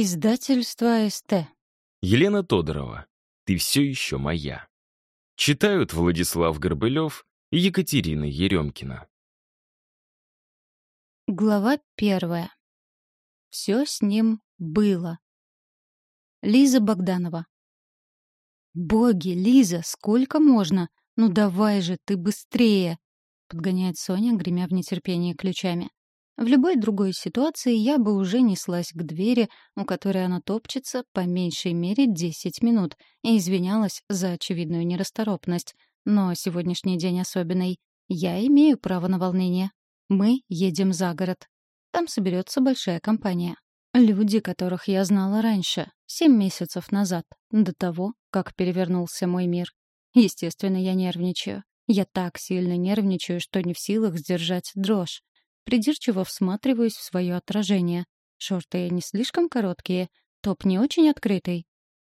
Издательство СТ. Елена Тодорова. Ты все еще моя. Читают Владислав Горбылев и Екатерина Еремкина. Глава первая. Все с ним было. Лиза Богданова. «Боги, Лиза, сколько можно? Ну давай же, ты быстрее!» — подгоняет Соня, гремя в нетерпении ключами. В любой другой ситуации я бы уже неслась к двери, у которой она топчется по меньшей мере 10 минут, и извинялась за очевидную нерасторопность. Но сегодняшний день особенный. Я имею право на волнение. Мы едем за город. Там соберется большая компания. Люди, которых я знала раньше, семь месяцев назад, до того, как перевернулся мой мир. Естественно, я нервничаю. Я так сильно нервничаю, что не в силах сдержать дрожь. Придирчиво всматриваюсь в свое отражение. Шорты не слишком короткие, топ не очень открытый.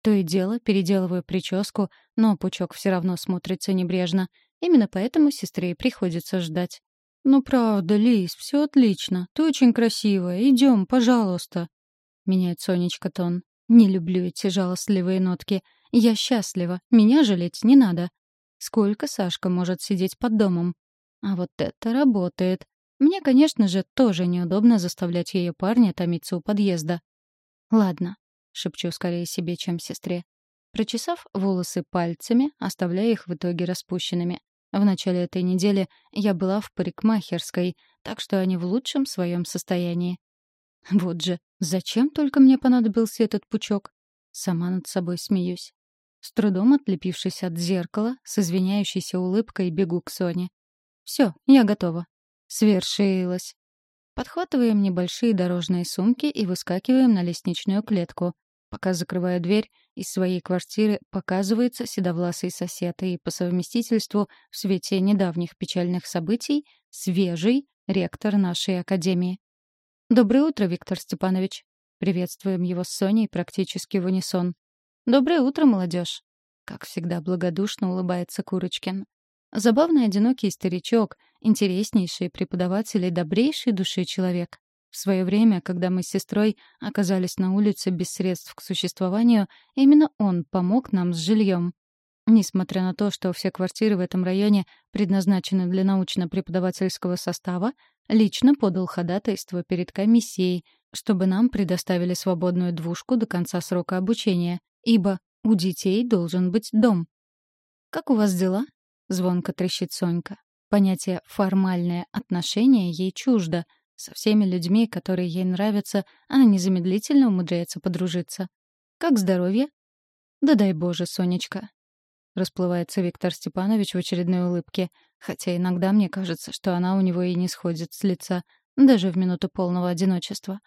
То и дело переделываю прическу, но пучок все равно смотрится небрежно. Именно поэтому сестре и приходится ждать. «Ну правда, Лиз, все отлично. Ты очень красивая. Идем, пожалуйста». Меняет Сонечка тон. «Не люблю эти жалостливые нотки. Я счастлива. Меня жалеть не надо. Сколько Сашка может сидеть под домом? А вот это работает. Мне, конечно же, тоже неудобно заставлять ее парня томиться у подъезда. «Ладно», — шепчу скорее себе, чем сестре. Прочесав волосы пальцами, оставляя их в итоге распущенными. В начале этой недели я была в парикмахерской, так что они в лучшем своем состоянии. Вот же, зачем только мне понадобился этот пучок? Сама над собой смеюсь. С трудом отлепившись от зеркала, с извиняющейся улыбкой бегу к Соне. «Все, я готова. Свершилось. Подхватываем небольшие дорожные сумки и выскакиваем на лестничную клетку. Пока закрываю дверь, из своей квартиры показывается седовласый сосед и по совместительству в свете недавних печальных событий свежий ректор нашей академии. «Доброе утро, Виктор Степанович!» Приветствуем его с Соней практически в унисон. «Доброе утро, молодежь!» Как всегда благодушно улыбается Курочкин. Забавный одинокий старичок, интереснейший преподаватель и добрейший души человек. В свое время, когда мы с сестрой оказались на улице без средств к существованию, именно он помог нам с жильем. Несмотря на то, что все квартиры в этом районе предназначены для научно-преподавательского состава, лично подал ходатайство перед комиссией, чтобы нам предоставили свободную двушку до конца срока обучения, ибо у детей должен быть дом. «Как у вас дела?» — звонко трещит Сонька. Понятие «формальное отношение» ей чуждо. Со всеми людьми, которые ей нравятся, она незамедлительно умудряется подружиться. «Как здоровье?» «Да дай Боже, Сонечка». Расплывается Виктор Степанович в очередной улыбке, хотя иногда мне кажется, что она у него и не сходит с лица, даже в минуту полного одиночества.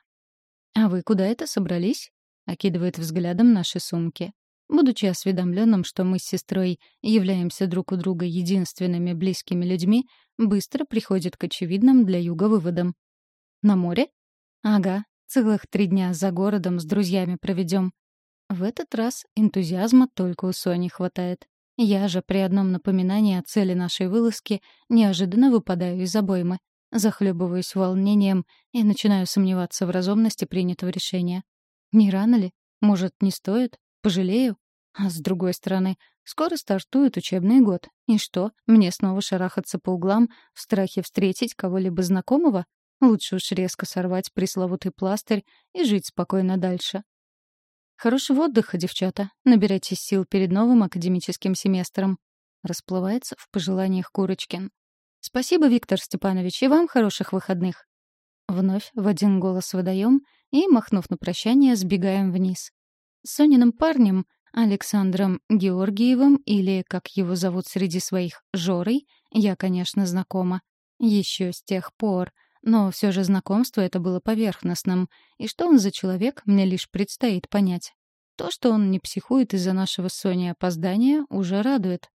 «А вы куда это собрались?» — окидывает взглядом наши сумки. Будучи осведомленным, что мы с сестрой являемся друг у друга единственными близкими людьми, быстро приходит к очевидным для юга выводам. На море? Ага, целых три дня за городом с друзьями проведем. В этот раз энтузиазма только у Сони хватает. Я же при одном напоминании о цели нашей вылазки неожиданно выпадаю из обоймы, захлебываюсь волнением и начинаю сомневаться в разумности принятого решения. Не рано ли? Может, не стоит? Пожалею? А с другой стороны, скоро стартует учебный год. И что, мне снова шарахаться по углам в страхе встретить кого-либо знакомого? Лучше уж резко сорвать пресловутый пластырь и жить спокойно дальше. Хорошего отдыха, девчата. Набирайтесь сил перед новым академическим семестром. Расплывается в пожеланиях Курочкин. Спасибо, Виктор Степанович, и вам хороших выходных. Вновь в один голос выдаем и, махнув на прощание, сбегаем вниз. Сониным парнем, Александром Георгиевым, или, как его зовут среди своих, Жорой, я, конечно, знакома. Еще с тех пор. Но все же знакомство это было поверхностным, и что он за человек, мне лишь предстоит понять. То, что он не психует из-за нашего с Соней опоздания, уже радует.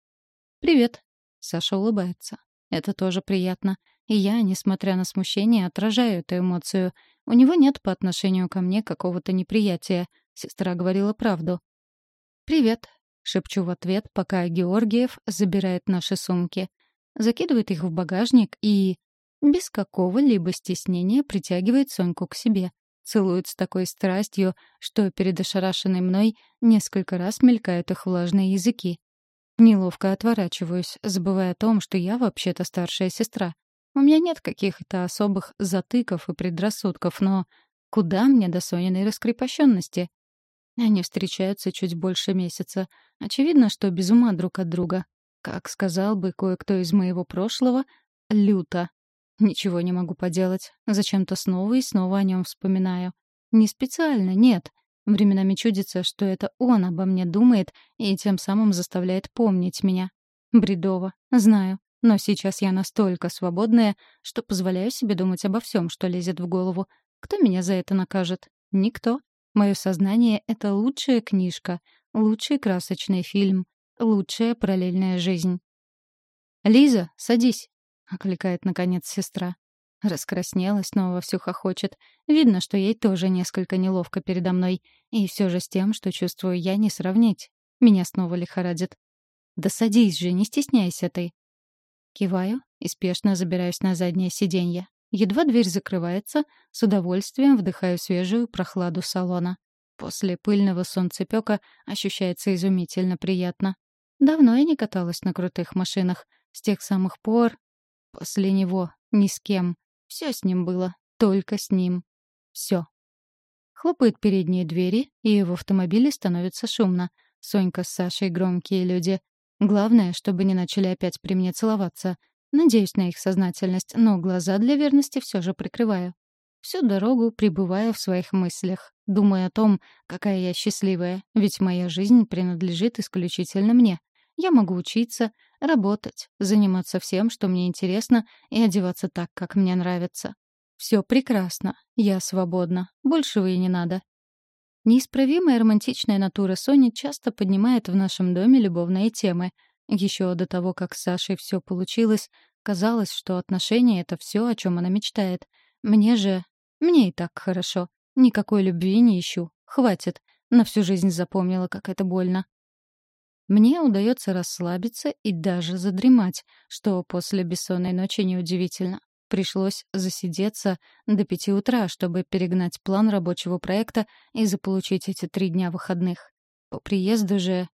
«Привет», — Саша улыбается. Это тоже приятно. И я, несмотря на смущение, отражаю эту эмоцию. У него нет по отношению ко мне какого-то неприятия — Сестра говорила правду. «Привет», — шепчу в ответ, пока Георгиев забирает наши сумки. Закидывает их в багажник и... без какого-либо стеснения притягивает Соньку к себе. целуют с такой страстью, что перед ошарашенной мной несколько раз мелькают их влажные языки. Неловко отворачиваюсь, забывая о том, что я вообще-то старшая сестра. У меня нет каких-то особых затыков и предрассудков, но куда мне до Сониной раскрепощенности? Они встречаются чуть больше месяца. Очевидно, что без ума друг от друга. Как сказал бы кое-кто из моего прошлого, люто. Ничего не могу поделать. Зачем-то снова и снова о нем вспоминаю. Не специально, нет. Временами чудится, что это он обо мне думает и тем самым заставляет помнить меня. Бредово, знаю. Но сейчас я настолько свободная, что позволяю себе думать обо всем, что лезет в голову. Кто меня за это накажет? Никто. Мое сознание — это лучшая книжка, лучший красочный фильм, лучшая параллельная жизнь. «Лиза, садись!» — окликает, наконец, сестра. Раскраснелась, снова вовсю хохочет. Видно, что ей тоже несколько неловко передо мной. И все же с тем, что чувствую я, не сравнить. Меня снова лихорадит. «Да садись же, не стесняйся ты!» Киваю и спешно забираюсь на заднее сиденье. Едва дверь закрывается, с удовольствием вдыхаю свежую прохладу салона. После пыльного солнцепёка ощущается изумительно приятно. Давно я не каталась на крутых машинах. С тех самых пор... После него. Ни с кем. Все с ним было. Только с ним. Все. Хлопают передние двери, и в автомобиле становится шумно. Сонька с Сашей громкие люди. Главное, чтобы не начали опять при мне целоваться — Надеюсь на их сознательность, но глаза для верности все же прикрываю. Всю дорогу пребываю в своих мыслях, думая о том, какая я счастливая, ведь моя жизнь принадлежит исключительно мне. Я могу учиться, работать, заниматься всем, что мне интересно, и одеваться так, как мне нравится. Все прекрасно, я свободна, большего и не надо. Неисправимая романтичная натура Сони часто поднимает в нашем доме любовные темы — еще до того, как с Сашей все получилось, казалось, что отношения — это все, о чем она мечтает. Мне же... Мне и так хорошо. Никакой любви не ищу. Хватит. На всю жизнь запомнила, как это больно. Мне удается расслабиться и даже задремать, что после бессонной ночи неудивительно. Пришлось засидеться до пяти утра, чтобы перегнать план рабочего проекта и заполучить эти три дня выходных. По приезду же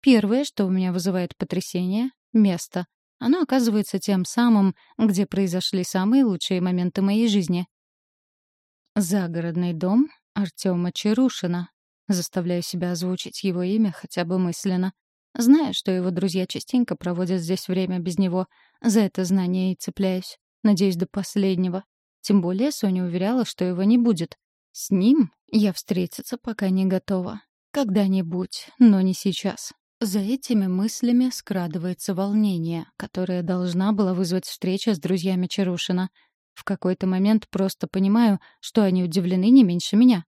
Первое, что у меня вызывает потрясение — место. Оно оказывается тем самым, где произошли самые лучшие моменты моей жизни. Загородный дом Артема Чарушина. Заставляю себя озвучить его имя хотя бы мысленно. Знаю, что его друзья частенько проводят здесь время без него. За это знание и цепляюсь. Надеюсь, до последнего. Тем более Соня уверяла, что его не будет. С ним я встретиться пока не готова. Когда-нибудь, но не сейчас. За этими мыслями скрадывается волнение, которое должна была вызвать встреча с друзьями Чарушина. В какой-то момент просто понимаю, что они удивлены не меньше меня.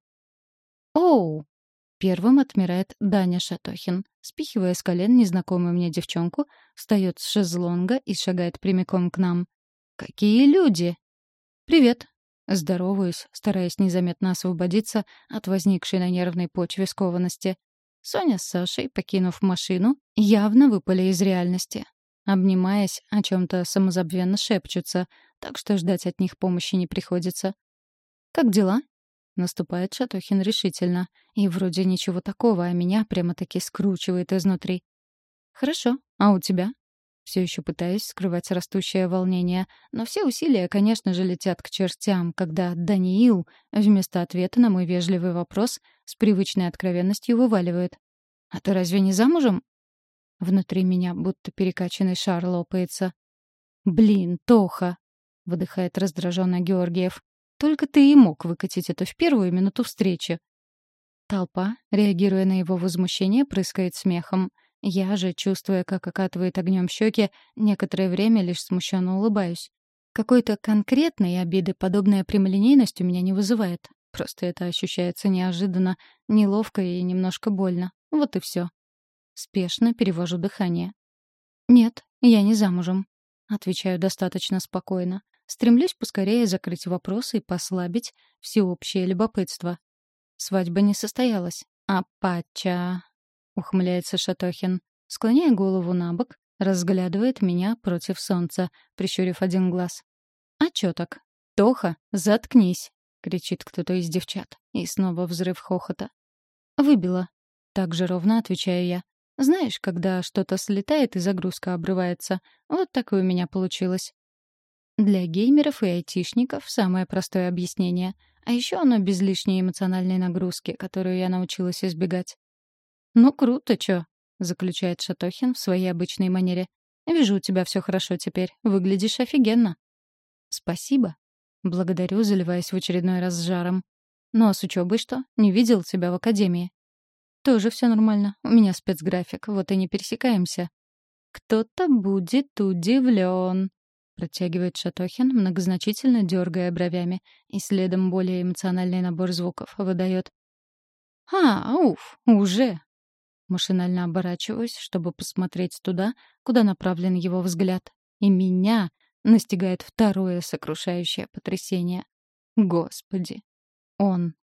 «Оу!» — первым отмирает Даня Шатохин. Спихивая с колен незнакомую мне девчонку, встает с шезлонга и шагает прямиком к нам. «Какие люди!» «Привет!» Здороваюсь, стараясь незаметно освободиться от возникшей на нервной почве скованности. Соня с Сашей, покинув машину, явно выпали из реальности. Обнимаясь, о чем-то самозабвенно шепчутся, так что ждать от них помощи не приходится. «Как дела?» — наступает Шатохин решительно. И вроде ничего такого, а меня прямо-таки скручивает изнутри. «Хорошо. А у тебя?» Все еще пытаюсь скрывать растущее волнение, но все усилия, конечно же, летят к чертям, когда Даниил вместо ответа на мой вежливый вопрос с привычной откровенностью вываливает. «А ты разве не замужем?» Внутри меня будто перекачанный шар лопается. «Блин, Тоха!» — выдыхает раздраженно Георгиев. «Только ты и мог выкатить это в первую минуту встречи». Толпа, реагируя на его возмущение, прыскает смехом. Я же, чувствуя, как окатывает огнем щеки, некоторое время лишь смущенно улыбаюсь. Какой-то конкретной обиды подобная прямолинейность у меня не вызывает. Просто это ощущается неожиданно, неловко и немножко больно. Вот и все. Спешно перевожу дыхание. «Нет, я не замужем», — отвечаю достаточно спокойно. Стремлюсь поскорее закрыть вопрос и послабить всеобщее любопытство. Свадьба не состоялась. А пача ухмыляется Шатохин. Склоняя голову на бок, разглядывает меня против солнца, прищурив один глаз. «А чё так? Тоха, заткнись!» — кричит кто-то из девчат. И снова взрыв хохота. «Выбила». Так же ровно отвечаю я. Знаешь, когда что-то слетает и загрузка обрывается. Вот такое у меня получилось. Для геймеров и айтишников самое простое объяснение. А еще оно без лишней эмоциональной нагрузки, которую я научилась избегать. «Ну, круто, чё?» — заключает Шатохин в своей обычной манере. «Вижу, у тебя все хорошо теперь. Выглядишь офигенно». «Спасибо». Благодарю, заливаясь в очередной раз с жаром. «Ну а с учебой что? Не видел тебя в академии?» «Тоже все нормально. У меня спецграфик, вот и не пересекаемся». «Кто-то будет удивлен», — протягивает Шатохин, многозначительно дергая бровями, и следом более эмоциональный набор звуков выдает. «А, уф, уже!» Машинально оборачиваюсь, чтобы посмотреть туда, куда направлен его взгляд. И меня настигает второе сокрушающее потрясение. Господи, он